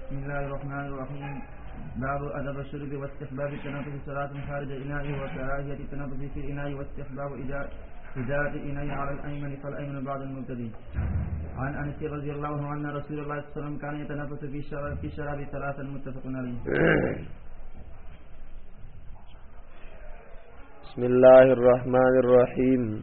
بسم الله الرحمن الرحيم باب أدب الشرب واستحباب التنفس صلاة خارج الإناء وكراهية التنفس في الإناء واستحباب إدارة الإناء على الأيمن فالأيمن بعد المبتدئ عن أنس رضي الله عنه أن رسول الله صلى الله عليه وسلم كان يتنفس في شراب في شراب ثلاثا متفق عليه بسم الله الرحمن الرحيم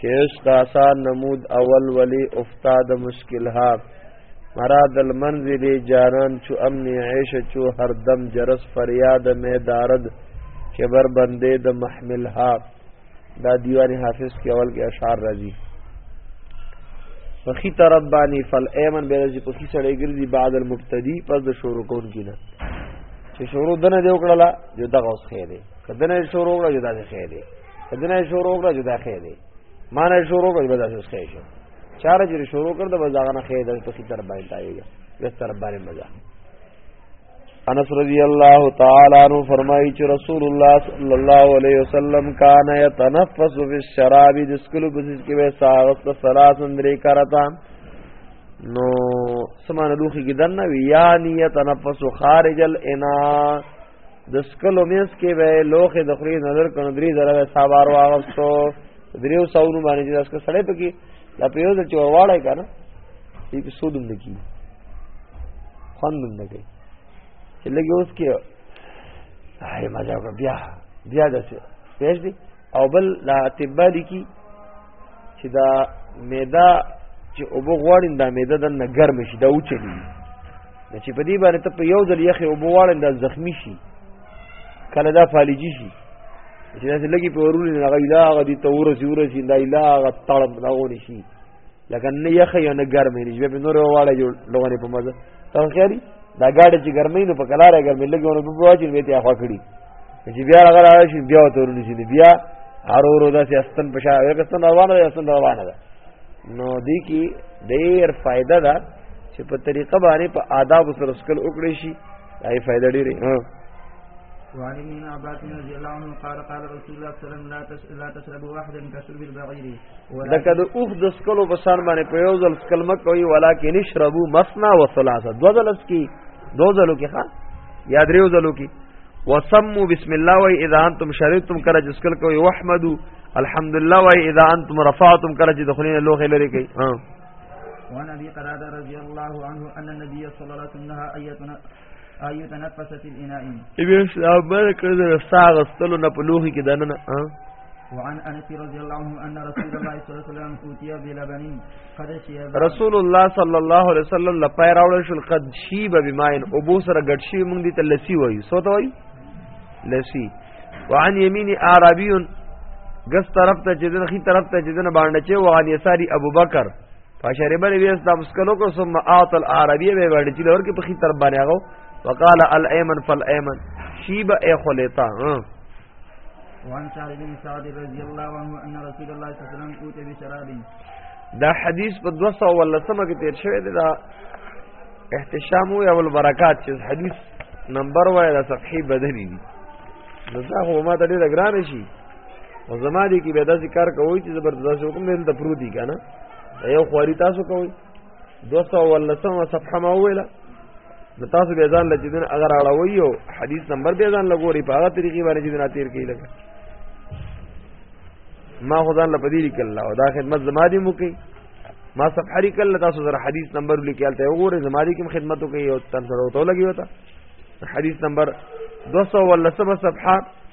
کیش داسا نمود اول ولی افتاد مشکل ها مراد المنزل جانان چو امن عیش چو هر دم جرس فریاد میں دارد چې بر بندې د محمل ها دا دیوان حافظ کې اول کې اشعار راځي فخی طرف باندې فل ایمن به راځي په خي سړی ګرځي بعد المبتدی پس د شروع کون کې نه چې شروع دنه دی وکړه جو دغه اوس خیر دی کدنه شروع وکړه جو دغه خیر دی دنه شروع کړه جدا خې دی ما نه شروع کړه بدا څه خې شو چار جری شروع کړ د بازار نه خې د په خې تر باندې تایږي د تر باندې مزه انس رضی اللہ تعالی عنہ فرمائی چھ رسول اللہ صلی اللہ علیہ وسلم کان یتنفس فی الشراب دسکلو بسس کی بے ساغت صلاۃ اندری کرتا نو سمان لوخی کی دنوی یعنی یتنفس خارج الاناء د سکلو مینس کې به لوخه د خوري نظر کنه درې زره به سابار واغستو دریو ساونو باندې چې اس کا سړې پکې لا په یو د چورواړای کنه یې په سودم نکی خوندم نکی چې لګي اوس کې هاي مزه بیا بیا دسه پېښ دي او بل دا اطباء لیکي چې دا میدا چې اوبو غواړي دا میدا د نه ګرم شي دا اوچلی نو چې په دې باندې ته په یو ځل یخې اوبو غواړي دا زخمی شي کله دا فالجی شي چې دا لګي په ورولې نه غیلا غدي تور سی ور شي دا اله غ تړم دا غونی شي لکه نه یخ یا نه ګرمې نه جواب نور واړه جوړ لوګونه په مزه تر خیری دا ګاډي چې ګرمې نو په کلار ګرمې لګونه په واجی مې ته اخوا کړی چې بیا هغه راشي بیا تورونه شي بیا هرورو داسې استن په شا یو کسن روانه ده استن روانه ده نو دی کې ډېر فائدہ ده چې په طریقه باندې په آداب سره سکل وکړي شي دا یې فائدہ ډېره ها وعن ابن عباس رضي الله عنه قال قال رسول الله صلى الله عليه وسلم لا تشربوا واحدا كشرب البعير لکه د اوخ د سکلو په شان باندې په یو ځل کلمه کوي ولکه نشربو مسنا و ثلاثه دو ځل اس کی دو ځلو کې ښا یا دریو ځلو کې وسمو بسم الله و اذا انتم شربتم کله جس کل کوي واحمدو الحمدلله و اذا انتم رفعتم کله چې دخلین لوخه لري کوي ها وعن ابي قرادة رضي الله عنه ان النبي صلى الله عليه وسلم نهى ان ایو تنفست الاناء ایو صبر کړ د رستا غستلو نه په لوخي کې دنه وعن انس رضي الله عنه ان رسول الله صلى الله عليه وسلم اوتي بلبن قد شيب رسول الله صلى الله عليه وسلم لپاره راول شو قد شيب بماين او بو سره غټ شي موږ دي ته لسی وایو سو ته وایو لسی وعن يمين عربي غس طرف ته چې دن خي طرف ته چې دن باندې چې وعن يساري ابو بکر فشرب النبي صلى الله عليه وسلم ثم اعطى العربيه به ورډ چې لور کې په خي تر باندې هغه وقال الايمن فالايمن شيب اي خليتا وان سعد بن سعد رضي الله عنه ان رسول الله صلى الله عليه وسلم اوتي بشراب دا حدیث په 200 ولسمه کې تیر شوی دی دا احتشام او اول برکات چې حدیث نمبر وای دا صفحه بدلی دي نو دا خو ما ته ډیر ګران شي او زما دي کې به دا ذکر کوی چې زبردست حکم دې ته پروت دي کنه یو خواري تاسو کوئ دوه سوه ولسمه صفحه ما وویله نو تاسو بیا ځان له چې دین هغه راړوئ او حدیث نمبر بیا ځان له ګورئ په هغه طریقې باندې چې دین تېر کوي لکه ما خو ځان له په دې لیکل او دا خدمت زما دې مو کوي ما صفحه لیکل تاسو سره حدیث نمبر لیکل هلته وګورئ زما دې کوم خدمت وکړي او تاسو سره ورته ولګي وته حدیث نمبر 218 صفحه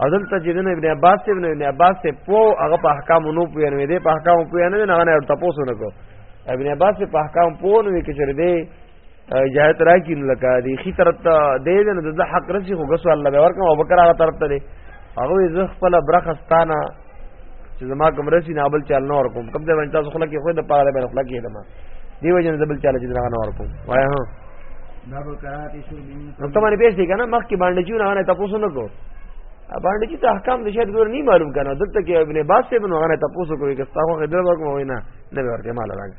او دلته چې دنه ابن عباس ابن ابن عباس ته پو هغه په احکام نو پوی نه دی په احکام پوی نه نه نه ورته پوسو نه کو ابن عباس په احکام پو نه کې چر دی اجازه را کی نه لکا دی خي طرف ته دی نه د حق رسی خو غسو الله به ورکم او بکر هغه طرف ته دی هغه زه خپل برخستانه چې زما کوم رسی نه بل چل نور کوم کوم ځای باندې تاسو خلک یې خو د پاره باندې خلک یې دما دی وجه نه بل چل چې نه نور کوم وای ها نو ته باندې پیسې کنه مخ کې باندې چونه نه تاسو نه کو باندې چې احکام د شهر دور نه معلوم کنه دلته کې ابن باس ابن غنه تاسو کوی که تاسو خدای ورکوم وینا نه ورته مال راغی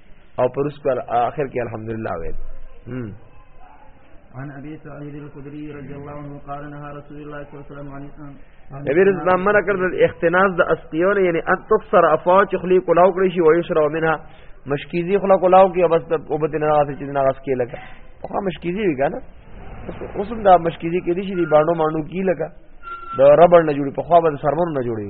او پر اس پر آخر کې الحمدلله ویل عن ابي سعيد الخدري رضي الله عنه قال نهى رسول الله صلى الله عليه وسلم عن نبی رسول الله منع کړ د اختناز د اسقيون یعنی ان تفسر افاج خلی کولاو کړی شي او یشرو منها مشکیزی خلا کولاو کې بس او بده نه غاسي چې نه غاس کې لګا خو مشکیزی وی کنه اوس هم دا مشکیزی کې دي چې دی باندې مانو کې لګا د ربر نه جوړي په خوا به سرمن نه جوړي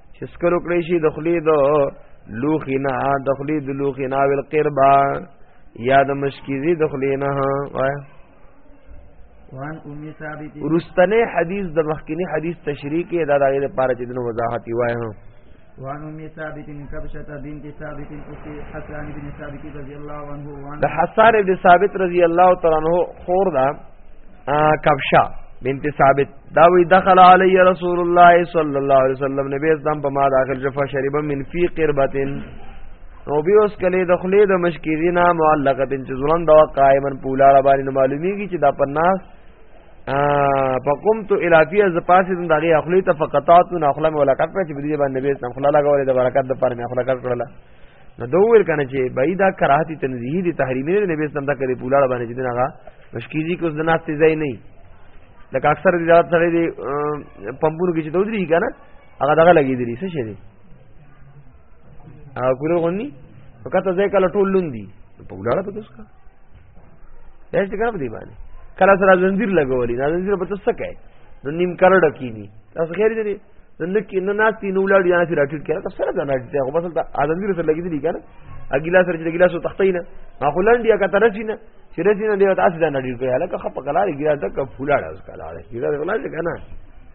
چې سکر وکړي شي د خلی د لوخي نه د خلی د لوخي نه ول قربا یا د مشکیزي د خلی نه وای وان ام ثابت ورستنه حدیث د مخکینی حدیث تشریح کې دا دغه لپاره چې د وضاحت وای هم وعن ام ثابت بن كبشه بنت ثابت اخت حسان بن ثابت رضی الله عنه وعن حسان بن ثابت رضی الله تعالی عنہ خور دا کبشا بنت ثابت دا وی دخل علی رسول الله صلی الله علیه وسلم نبی اسلام په ما داخل شفا شریب من فی قربتن نو بیا اوس کله د خلی د مشکیرینا معلقه بن جزران دا قائمن پولا را باندې معلومیږي چې دا پناس فقمت الى فی از پاسې د هغه اخلی ته فقطات نو اخلم ولا کټ په چې بده باندې نبی اسلام خلا لګولې د برکت د پر مې اخلا کټ کړله نو دوه ویل کنه چې بای دا کراهتی تنزیهی دي تحریمی نه نبی اسلام دا کړي پولاړه باندې چې دغه مشکیزي کوس د ناس تیزای نه لکه اکثر د ذات سره دي پمپونو کې چې دودري کنه هغه دغه لګي دي څه شي دي هغه کولو غني وکړه ځای کله ټول لوندي په ولاړه په تاسو کا دا څه کار دی باندې کله سره زنجیر لګولې دا زنجیر په تاسو څه کوي نو نیم کرډ کینی تاسو خیر دې نن کې نه ناشتي نو ولاړ یا نه راټیټ کړه تاسو سره نه راټیټ خو بس ته اذن سره لګیدلی کنه اګیلا سره چې ګیلاسو تختې نه ما خو لنډیا کا ترسي نه چې رسي نه دی تاسو دا نه ډیر کوي هلکه خپ کلا دی ګیلا تک فولاړ اوس کلا دی ګیلا غلا شي کنه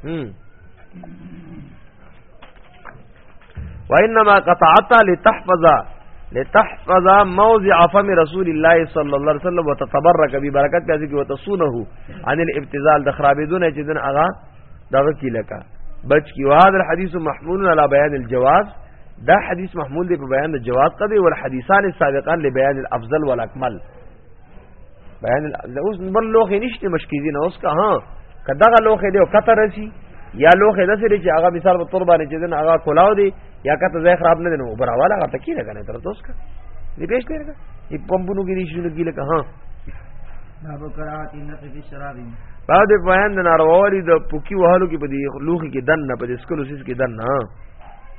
هم وانما قطعت لتحفظ لتحفظ موضع فم رسول الله صلی الله علیه وسلم وتتبرك ببرکات هذه وتصونه عن الابتذال د خرابې دونه چې دن اغا دغه کی لکه بچ کی وهذا الحديث محمول على بيان الجواز دا حدیث محمول دی په بیان د جواز قدی ول حدیثان السابقان لبيان الافضل والاكمل بیان اوس بل لوخه نشته مشکیزی نه اوس که ها کداغه لوخه دی او کتر رسی یا لوخه داسې دی چې هغه مثال په تور باندې چې دن هغه کولاو دی یا کته زه خراب نه دینو برا والا هغه تکیره کنه تر دوس کا دی پیش کړه دی پمپونو کې نشو لګی لکه ها دا د بیان د نارواوالي د پوکی وهلو کې په دې لوخي کې دن نه په دې سکلو سیس کې دن نه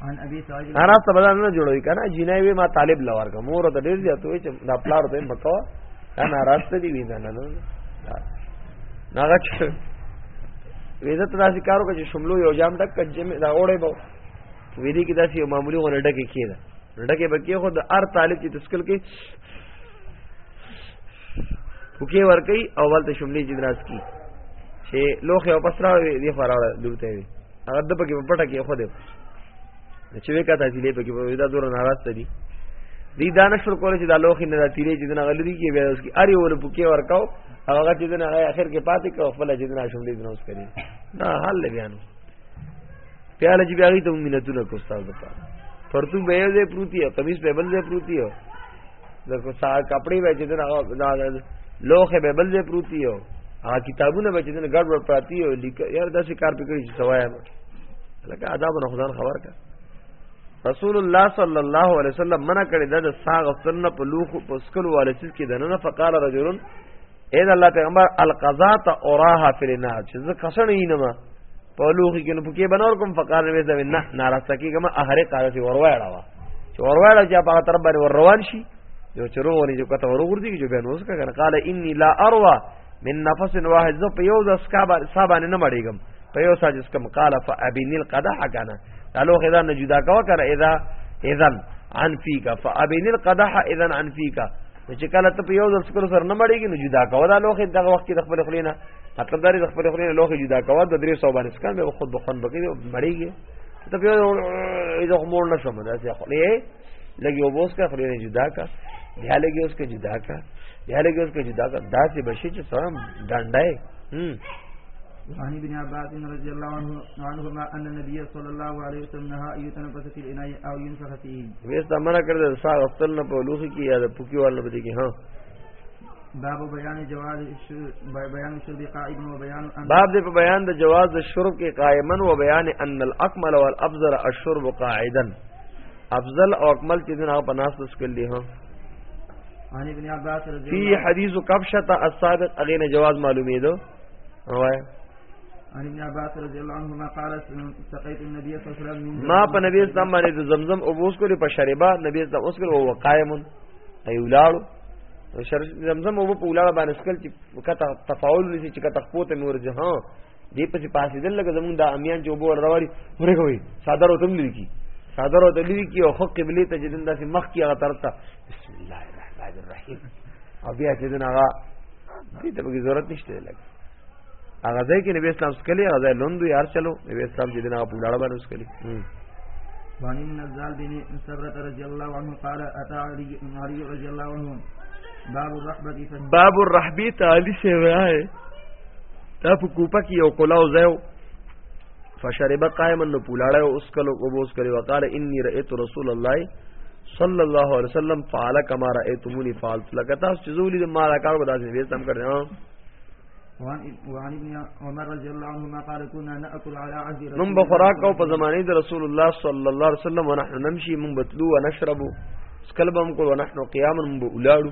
ان ابي سعيد انا ته بدل نه جوړوي کنه جنای وی ما طالب لور کا مور ته ډیر زیات وي چې دا پلار ته مکو انا راسته دی ویزا نه نه ناغه چې ویزا ته داسې کارو کې شملو یو جام ټک کجې مې دا اوړې بو ویدی کې داسې یو معمولی غونډه کې کېده ډکه بکې خو د ار طالب چې تسکل کې پوکې ورکی او ولته شملې جدراس کی چې لوخه او پسرا وي دی خوراړه دلته وي هغه د پکې په پټه کې خو دې چې وکړه تاسو دې پکې په دا دور ناراض دي دی دانش پر کوله چې دا لوخي نه تیرې چې دنا غلري کې بیا اوس کې اری ول پوکې ورکاو هغه چې دنا اخر کې پاتې کو خپل چې دنا شملې دنا اوس کړي نه حل بیانو پیاله چې بیا غي ته مينتونه کو استاد وتا پرتو به یې پروتي او قمیص په بل ځای پروتي او د کو سا کپڑے به چې دا لوخه به بل ځای پروتي او هغه کتابونه به چې نه ګډ وډ پراتی او لیک یار داسې کار پکړي چې سوایا لکه آداب نه خدان خبر کا رسول الله صلی الله علیه وسلم منع کړی دا د ساغ سنن په لوخ په سکل والسیس کې دنه فقال رجل اے د الله پیغمبر القضاء ته اوراها فی النار چې زه کسن یې نه ما په لوخي کې نو پکې بنور کوم فقار وې زوی نه ناراسته کېږم اهره قاعده سی ورواړه وا چې ورواړه چې په تر باندې ور روان شي یو چرو ولې جو کته ورو ورځي چې به نوس کنه قال انی لا اروا من نفس واحد زه په یو د اسکا باندې نه مړېږم په یو ساجس کم قال فابن القدح کنه تعلق اذا نه جدا کا وکړه اذا اذا عن فيك فابين القدح اذا عن فيك چې کله ته په یو ځل سکرو سره نه مړېږي نو جدا کوه دا لوخې دغه وخت کې د خپل خلینه مطلب دا د خپل خلینه لوخې جدا کوه د درې سو باندې سکان به خود بخون بکې مړېږي ته په یو ځل مور نه شم دا چې خلې لګي وبوس کا خلینه جدا کا بیا لګي اوس کې جدا کا بیا لګي اوس کې جدا کا دا چې بشي چې سم ډانډای هم وعن ابن عباس رضي الله عنه عنهما ان النبي صلى الله عليه وسلم نهى ان يتنفس في الاناء او ينفخ فيه ویس دا منع کړل سا غفتل نه په لوخي کې یا د پوکي وال نه بده کې ها باب بیان جواز بیان شرب قائم و بیان باب دې په بیان د جواز د شرب کې قائما و بیان ان الاكمل والافضل الشرب قاعدا افضل او اکمل چې دغه په ناس تسکل دي ها فی حدیث کبشت السابق اغین جواز معلومی دو وای ان ابن عباس رضی الله عنهما قال سقيت النبي صلى الله عليه وسلم ما په نبی اسلام باندې زمزم او بوس کړي په شریبا نبی اسلام اوس کړي او قائم ای ولاړو زمزم او په ولاړ باندې سکل چې کته تفاول نشي چې کته خپوته مور جه ها دې پسې پاسې دل لګ زمون دا امیان چې وبو رواري ورګه وي صادر او تم لکی صادر او تم لکی او حق قبله ته جدن داسې مخ کی هغه ترته بسم الله الرحمن الرحیم او بیا چې دغه دې ته به ضرورت نشته لګ هغه ځای کې نبی اسلام سکلی هغه ځای لوندو یار چلو نبی اسلام چې دغه په لړ باندې سکلی وعن النزال بن سبرة رضي الله عنه قال أتى علي رضي الله عنه باب الرحبة باب الرحبة تعالي شوائے تا په کوپه کې یو کلاو ځای فشرب قائما نو پولاړه او اس کلو او بوس کړي وقال اني رأيت رسول الله صلی الله علیه وسلم فعل كما رأيتموني فعلت لکه تاسو چې زولې د مال کار ودا چې وې تم کړی وعن وعن ابن عمر رضی الله عنهما قال كنا ناكل على عهد رسول من بخراك او په زمانه د رسول الله صلی الله علیه وسلم ونحن نمشي من بتلو ونشرب سکلبم کو ونحن قيام من بولاړو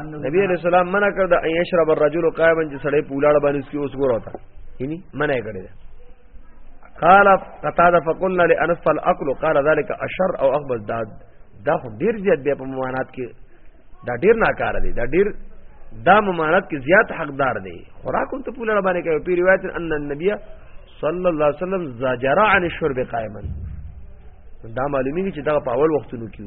نبی علیہ السلام منع کړ د ایشرب الرجل قائما چې سړی پولاړ باندې اسکی اوس ګور وتا یعنی منع کړی دا قال قتاده فقلنا لانس فالاكل قال ذلك اشر او اخبث دا دا خو ډیر زیات بیا په ممانات کې دا ډیر ناکاره دی دا ډیر دا ممانات کې زیات حقدار دی خوراک هم ته پولاړ باندې کوي په روایت ان النبي صلی الله علیه وسلم زجر عن الشرب قائما دا معلومیږي چې دا په اول وختونو کې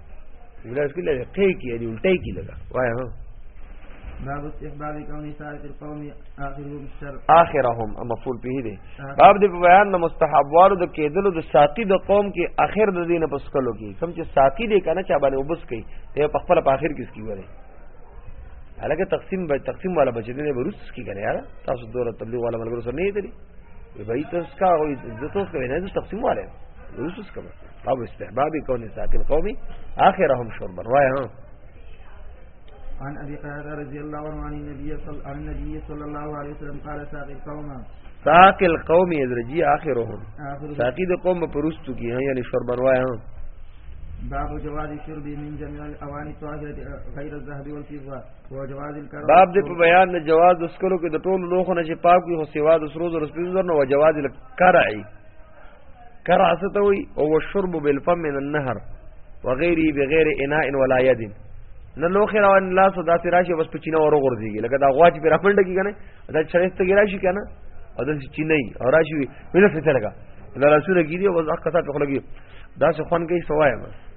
ګلاس کې لږه کې کې دی الټه کې لږه وای هو باب استحباب کون سائر القوم اخرهم شر اخرهم مفعول به دی باب د بیان د مستحبوارو د کېدلو د ساقي د قوم کې اخر د دینه پس کلو کې کوم چې ساقي دی کنه چا باندې وبس کوي ته په خپل په اخر کې سکی وره حالکه تقسیم به تقسیم والا بچی دی به روس کی کنه یار تاسو دوره تبلیغ والا ملګرو سره نه دی دی به تاسو کا وي زه تاسو کوي نه تقسیم والا روس کوي او استحباب کون ساقی القومی آخرهم شربا روایه ها عن ابي قتاده رضي الله عنه عن النبي صلى عن النبي صلى الله عليه وسلم قال ساقي القوم ساقي القوم يدرجي اخرهم ساقي د قوم پرستو کی ہیں یعنی شربن وای ہیں باب جواز الشرب من جميع الاواني الطاهره غير الذهب والفضه وجواز الكرم باب دې په بیان د جواز د سکلو کې د ټولو لوخونه چې پاک وي خو سیوا د سرو زر سپیزر نو جواز الکرعي کرا ستوي او الشرب بالفم من النهر وغيره بغير اناء ولا يد نه لوخ روان لا سو داسې راشي بس پچینه ورو غورځيږي لکه دا غواچ پر خپل ډکی کنه دا چرېسته کې راشي کنه او داسې چینه او راشي ویل څه لګا دا لاسونه کیږي او بس اخ کسات خلګي داسې خون کې سوایا بس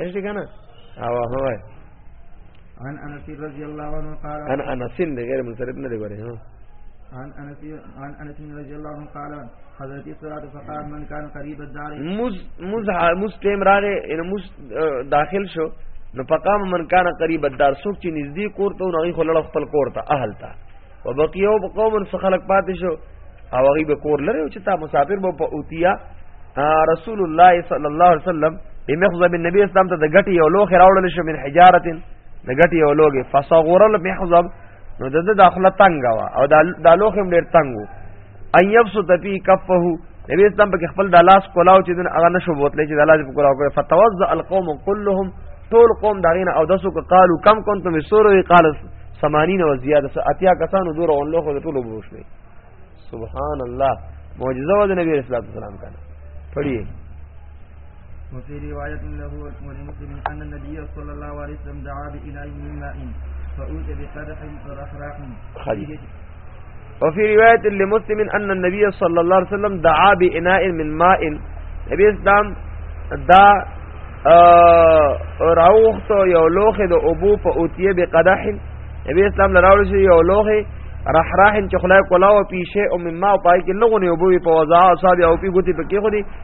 اشته کنه او هو عن انس رضی الله عنه قال عن انس غیر منصرف نه دی غره ها عن انس عن انس رضی الله عنه قال حضرت صلوات فقال من كان قريب الدار مز مز مز تیم راغه ان مز داخل شو نو فقام من كان قريب الدار سوق چې نږدې کور ته نو غي خلل خپل کور ته اهل ته وبقيو بقوم سخلق پاتې شو او هغه به کور لري چې تا مسافر به په اوتیا رسول الله صلی الله علیه وسلم بمخزب النبي اسلام ته د غټي یو لوخ راوړل شو من حجاره د غټي یو لوګي فصغور المخزب نو د داخله تنگ وا او د لوخم ډیر تنگ وو ان يبسط في كفه نبی اسلام په خپل د لاس کولاو چې دن هغه نشو بوتلې چې د لاس په کولاو کړ فتوزع القوم كلهم ټول قوم داغینه او دسو کو قالو کم کنتم سورو قال 80 و زیاده اتیا کسانو دور اون لوخو ټول وبوشلې سبحان الله معجزه و د نبی اسلام سلام کنه پڑھیے وفي رواية له ولمسلم أن النبي صلى الله عليه وسلم دعا بإناء من ماء فأوتي بقدح رحراح وفي رواية لمسلم أن النبي صلى الله عليه وسلم دعا بإناء من ماء نبی اسلام دا راوخت یو لوخه د ابو په اوتیه به قدح نبی اسلام لراول شي یو لوخه رح راحن چې خلای کولا او پیشه او مما پای کې لغونه ابو په وضع او صاحب او پی ګوتی پکې خو دي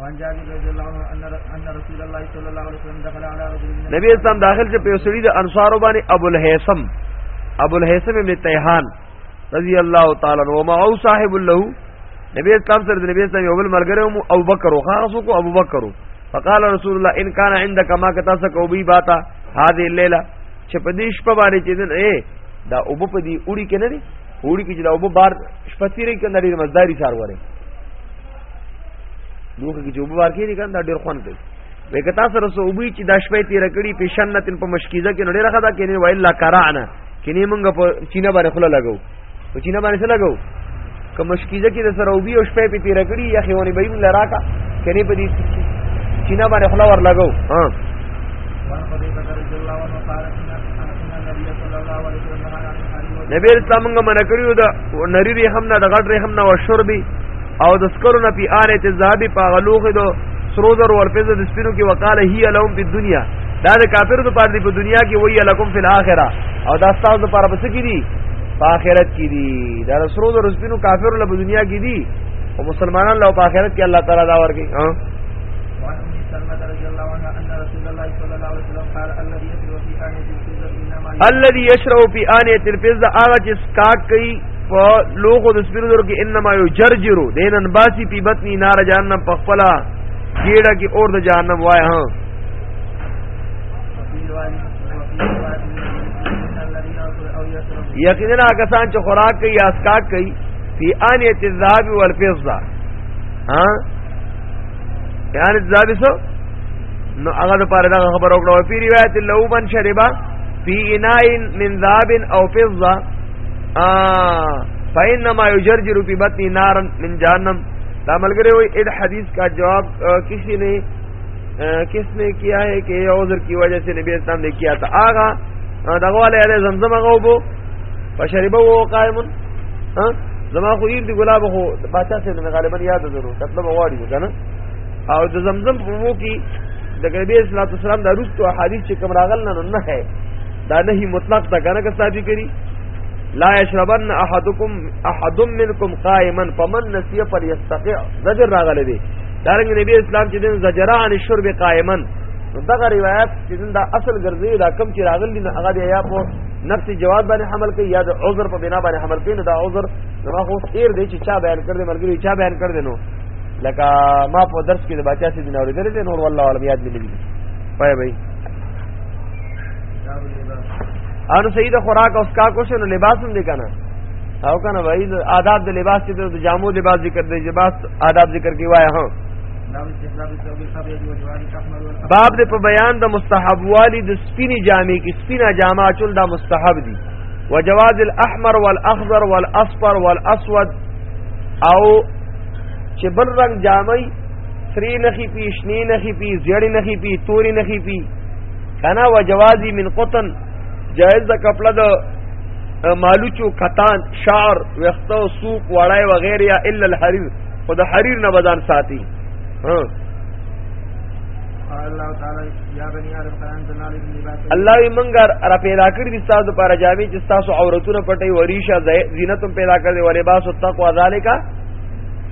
وان جابر رضی الله عنه ان رسول الله صلی الله علیه وسلم دخل على رجل نبی اسلام داخل چې په سړي د انصارو باندې ابو الهیثم ابو الهیثم ابن تیهان رضی الله تعالی عنہ ما او صاحب له نبی اسلام سره د نبی اسلام یو بل ملګری او ابو بکر او خاصو کو ابو بکر فقال رسول الله ان كان عندك ما كتا سکو بي باتا هذه الليله چې په دې شپه باندې چې دن اے دا او په دې اوړي کې نه دي اوړي کې چې دا او بار شپه تیرې کې نه لري مزداري سار وره دوه کې جواب ورکې دي کنه دا ډېر خوان کوي وې که تاسو رسو وبي چې د شپې تیر کړي په شنتن په مشکیزه کې نړۍ راخدا کې نه ویل لا کرعنا کې نه مونږ په چینه باندې خلا لګو په چینه باندې څه لګو که مشکیزه کې د سره وبي او شپې په تیر کړي یا خېونی به موږ لراکا کې نه په دې چینه باندې خلا ور لګو ها نبی اسلام موږ منکړیو دا نری رحم نه د غټ رحم نه او شربي او د سکرو نه پی آره چې زهبي په غلوخه دو سرو زر ور پېزه د سپینو کې وقاله هي لهم په دنیا دا د کافرو ته پاره دی په دنیا کې وی لکم فی الاخره او دا ستاسو لپاره بس کې دي په آخرت کې دي دا سرو زر سپینو کافرو له دنیا کې دي او مسلمانان له په آخرت کې الله تعالی دا ورکي ها الذي يشرب في انيه الفضه هغه چې سکاک کوي په لوخو د سپیرو درو کې انما یو جرجرو دینن باسی پی بطنی نار جهنم په خپل کیړه کې اور د جهنم وای ها یقینا کسان چې خوراک کوي اسکاک کوي فی انیت الذهب والفضه ها یعنی الذهب سو نو هغه لپاره دا خبر او کړو په روایت لو من شربا فی اناء من ذهب او فضه ا فینما یجرجر فی بطن نار من جهنم دا ملګری وای اې حدیث کا جواب کسی نے کس نے کیا ہے کہ یہ عذر کی وجہ سے نبی اسلام نے کیا تھا آغا دغواله علی زمزم غوبو فشربو قائم ها زما خو یې دی ګلاب خو باچا سره مې غالبا یاد درو کتل غواړي کنه او د زمزم په وو کې د نبی اسلام والسلام د روستو حدیث چې کوم راغل نه نه ہے دا نهي مطلق دا کنه که صاحب کری لا يشربن احدكم احد منكم قائما فمن نسي فليستقع زجر راغله دي دارنګ نبی اسلام چې دین زجرا عن الشرب قائما دغه روایت چې دا اصل ګرځي دا کم چې راغلی نه هغه دی یا په نفس جواب باندې حمل کوي یا د عذر په بنا باندې حمل کوي نو دا عذر نو خو خیر دی چې چا بیان کړ دې مرګري چا بیان کړ دې نو لکه ما په درس کې د بچا سي دین اورېدل دي نور والله علم یاد ملي پای بھائی ان سید خوراک اوس کا کو شنو لباس هم دې کنه او کنه وای آداب د لباس چې د جامو لباس ذکر دی لباس آداب ذکر کی وای ها باب دې په بیان د مستحب والی د سپینی جامې کې سپینا جامه چول دا مستحب دي وجواز الاحمر والاخضر والاصفر والاسود او چې بل رنگ جامې سری نخی پی شنی نخی پی زیړی نخی پی توری نخی پی کنا و جوازی من قطن جائز د کپڑا د مالوچو کتان شعر وختو سوق وړای و غیر یا الا الحریر خو د حریر نه بدن ساتي ها الله تعالی یا بنی آدم قران جنال ابن لباس الله منګر را پیدا کړی دي تاسو پر جامې چې تاسو عورتونه پټي وریشه زینتم پیدا کړی و لباس التقوا ذالک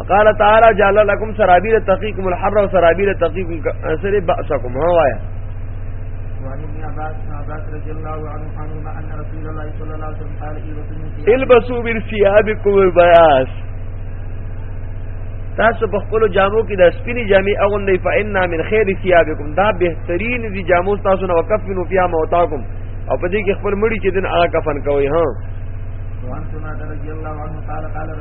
قال تعالی جعل لكم سرابيل تقيكم الحر وسرابيل تقيكم سر بأسكم ها وایا وعن ابن عباس عباس رضي الله عنه عنهما ان رسول الله صلى الله عليه وسلم قال البسوا من ثيابكم البياس تاسو په خپل جامو کې د سپینې جامې اغوندې فإنا من خير ثيابكم دا بهترین دي جامو تاسو نو وکفنوا فيها موتاكم او په دې کې خپل مړي چې دن هغه کفن کوي ها وان سنا رضی الله عنه قال قال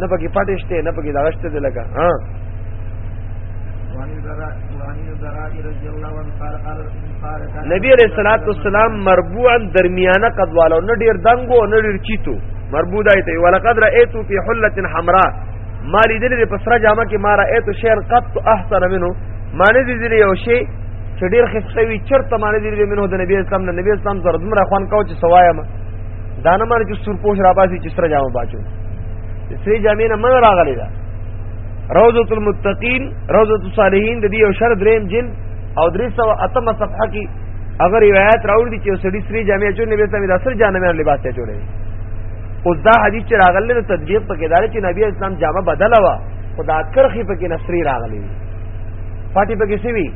نه پکې پټشته نه پکې دغشته دی لګا ها نبی علیہ الصلوۃ والسلام مربوعا درمیانه قدوالو نه ډیر دنګو نه ډیر چیتو مربوع دی ته ولقد رایتو فی حله حمراء ما لیدل په سره جامه کې ما رایتو شعر قط احسن منه ما نه لیدل یو شی چې ډیر خسته وی چرته ما نه لیدل منه د نبی اسلام نه نبی اسلام زردمره خوان کو چې سوایم دا نه مر چې سور پوش را باسي چې سره جامه باچو سری جامې نه من راغلی دا روضۃ المتقین روضۃ الصالحین د دې یو شر دریم جن او درې سو اتمه صفحه کې اگر روایت راوړ دي چې سړي سری جامې چون نبی سمې دا سر جامې لباس ته جوړې اوس دا حدیث چې راغلی نو تدبیق پکې دار چې نبی اسلام جامه بدله وا خدا کرخي پکې نصری راغلی پټي پکې سوي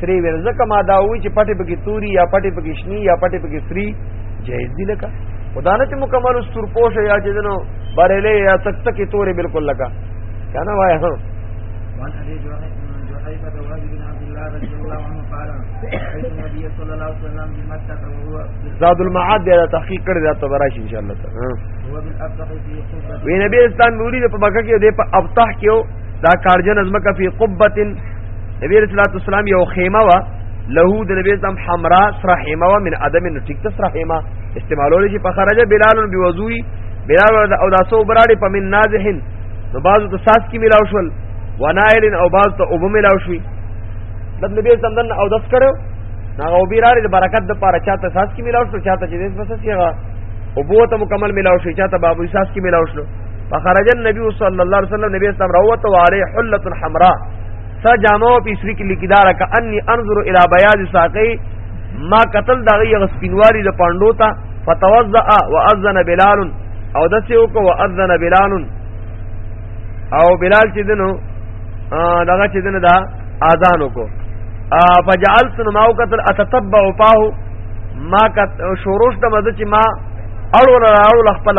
سری ورزه کما دا وی چې پټي پکې توري یا پټي پکې شنی یا پټي پکې سری جایز دی لکه خدا نه چې مکمل استور پوش یا چې دنو بریلې یا تک تک تورې بالکل لگا کنه وای هو وان ابي جوحيفه وهب بن عبد الله رضي الله عنه قال رأيت النبي صلى الله عليه وسلم بمكة وهو زاد المعاد دا تحقیق کړی دا تبراش ان شاء الله تعالی هو بالابطح في خطبه وی نبی اسلام نوری په مکه کې د په ابطح کې دا کارجن ازمکه فی قبت نبی رسول الله والسلام یو خیمه وا له د نبی اسلام حمرا سرحیمه وا من ادم نو ټیک سرحیمه استعمالول شي فخرج بلال بوضوئی بلال او داسو براړي په من نازحن نو بازو ته ساس کی ملاو شول ونائل او باز ته اوبه ملاو شوي د نبی اسلام دن او دس کړو هغه او بیراره د برکت د پاره چاته ساس کی ملاو شو چاته چې دې بس سیغه او بو ته مکمل ملاو شو چاته بابو ساس کی ملاو شو فخرج النبي صلى الله عليه وسلم نبی اسلام روته واره حله حمراء سجامو په سری کې لیکدار ک انی انظر الى بياض ساقي ما قتل دغه یغ سپینواری د پاندو ته فتوضا واذن بلال او دسه وک واذن بلال او بلال چې دنو دغه چې دنو دا اذان وکړو فجعلت ما قتل اتتبع فاه ما کت شوروش د مزه چې ما اړول اړول خپل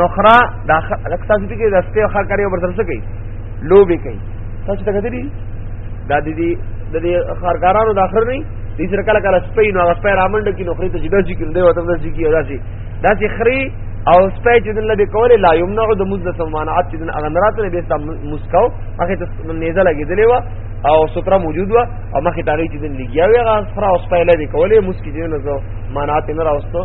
نخرا دا لکه تاسو دې کې د سپي خر کاری او برسر څه کوي لوبي کوي تاسو ته کتلی دا د دې د دې خرګارانو د اخر نه دې سره کله کله سپي نو هغه سپي رامنډ کې نخري ته جدا ذکر دی او ته ذکر کی ادا شي دا چې خري او سپي چې دل به کول لا یمنع د مزد سمانات چې دن اغنرات نه بیستا مسکاو هغه ته نيزه لګیدلې و او سترا موجود و او مخې تاغي چې دن لګیا وی هغه سره او سپي لدی کولې مسکی دې نه زو مانات نه راوستو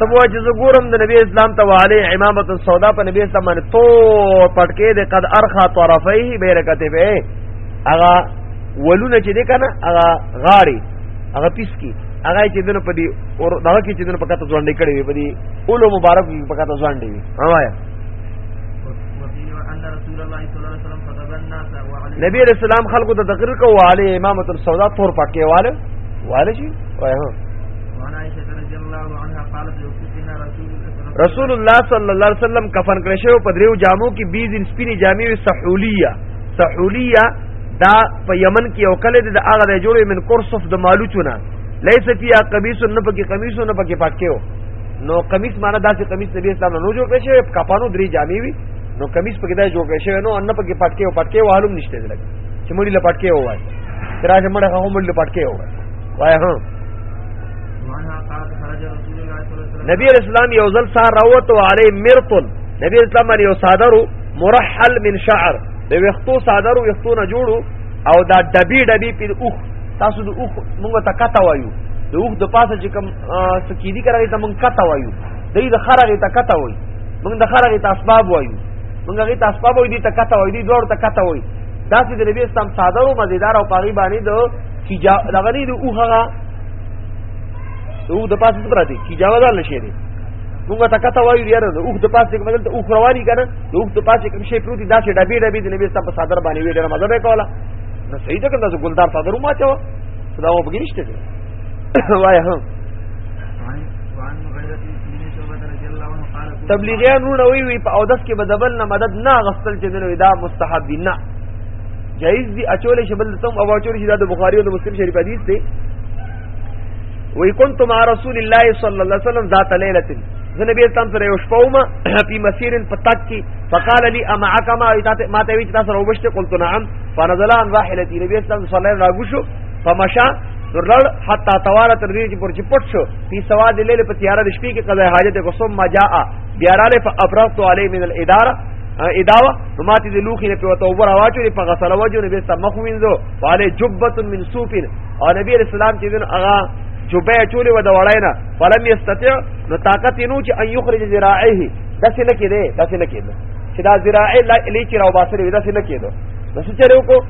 تب وای چې زګورم د نبی اسلام ته وعلی امامت السودا په نبی اسلام باندې تو پټکې دې قد ارخا طرفیه بیرکته به اغا ولونه چې دې کنه اغا غاړي اغا پیس کی اغا چې دنه په دې اور دغه کې چې دنه پکته ځوانډې کړې وي په دې اولو مبارک پکته ځوانډې وي هوایا نبی علیہ السلام خلقو ته تقریر کو علی امامت السودا تور پکې والے والے جی وای هو رسول الله صلی الله علیه وسلم کفن کړی شو په دریو جامو کې 20 ان سپینې جامې وي سحولیه سحولیه دا په یمن کې یو کله د هغه د جوړې من کورسف د مالوچونه لیس فیها قمیص نه پکې قمیص نه پکې پکې نو قمیص معنی داسې قمیص نبی اسلام نه جوړ کړی شوی کفنو درې جامې وي نو کمیس پکې دا جوړ کړی شوی نو ان پکې پټکې او پټکې وهلم نشته دلته چې مړي له پټکې وای ترا چې مړه هغه مړي له پټکې وای وای ها نبی رسول الله یو ځل سار راوته علی مرطل نبی رسول الله یو صادرو مرحل من شعر د وختو صادرو وختو نه جوړو او دا دبی دبی پر اوخ تاسو د اوخ موږ ته کته وایو د اوخ د پاسه چې کوم سکیدی کرای ته موږ کته وایو دی د خرغه ته کته وای موږ د خرغه ته اسباب وایو موږ هغه ته اسباب وایو دي ته کته وای دي دوړ ته کته وای دا چې د نبی اسلام ساده او مزیدار او پاغي باندې د کی جا لغنی د اوغه او د پاسه څه پراتی کی جاوه دال شي دي موږ ته کته وایو یاره د اوغ د پاسه کوم دلته اوغ رواني کنه د اوغ د پاسه کوم شی پروتي دا چې ډبي ډبي د نبی اسلام په صدر باندې وی ډېر مزه به کوله نو صحیح ده کنه د ګلدار صدر ما چاو دا وګینشته وای هم تبلیغیان رونه وی وی په اودس کې بدبل نه مدد نه غسل چې نو دا مستحب دي نه جایز دي اچول شي بل تم او اچول شي د بخاری او مسلم شریف حدیث دی وی كنت مع رسول الله صلى الله عليه وسلم ذات ليله زه نبی تام سره یو شپه ومه په مسیر پتاک کې فقال لي اما كما ما ته وی تاسو وبشته قلت نعم فنزل عن راحلتي نبی تام صلی الله علیه وسلم راغشو فمشا رړ حتا توار تر دې چې پر چې پټ شو په سواد لیل په تیار د شپې کې قضا حاجت کو ثم جاء بیا رااله فابرغت علی من الاداره اداوه نو ماته د لوخي نه په توبه راواچو په غسل وجو نه به مخ وینځو والے جبۃ من صوف او نبی رسول الله چې دن اغا جبه چولې و د وړای نه فلم یستطيع نو طاقت نو چې ان یخرج ذراعه داسې نه کېده داسې نه کېده چې دا ذراعه لې چې راو باسرې داسې نه کېده نو څه چره وکړو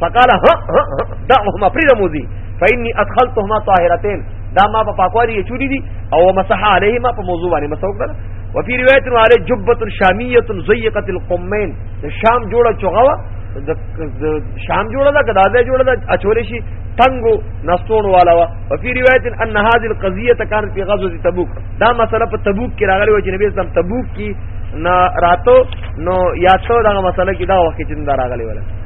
فقال ها ها دعهما فريد موزي فإني أدخلتهما طاهرتين دا ما په پاکوالي یې چوری دي او مسح عليهما په موضوع باندې مسوک ده وفي روایت علی جبۃ شامیه ضیقه القمین شام جوړه چغوا شام جوړه ده کدا ده جوړه ده اچولې شي تنگو نستون والا وا وفي روایت ان هذه القضيه كانت في غزوه تبوک دا مسله په تبوک کې راغلی و چې نبی اسلام تبوک کې نه راتو نو یاتو دا مسله کې دا وخت چې دا راغلی ولا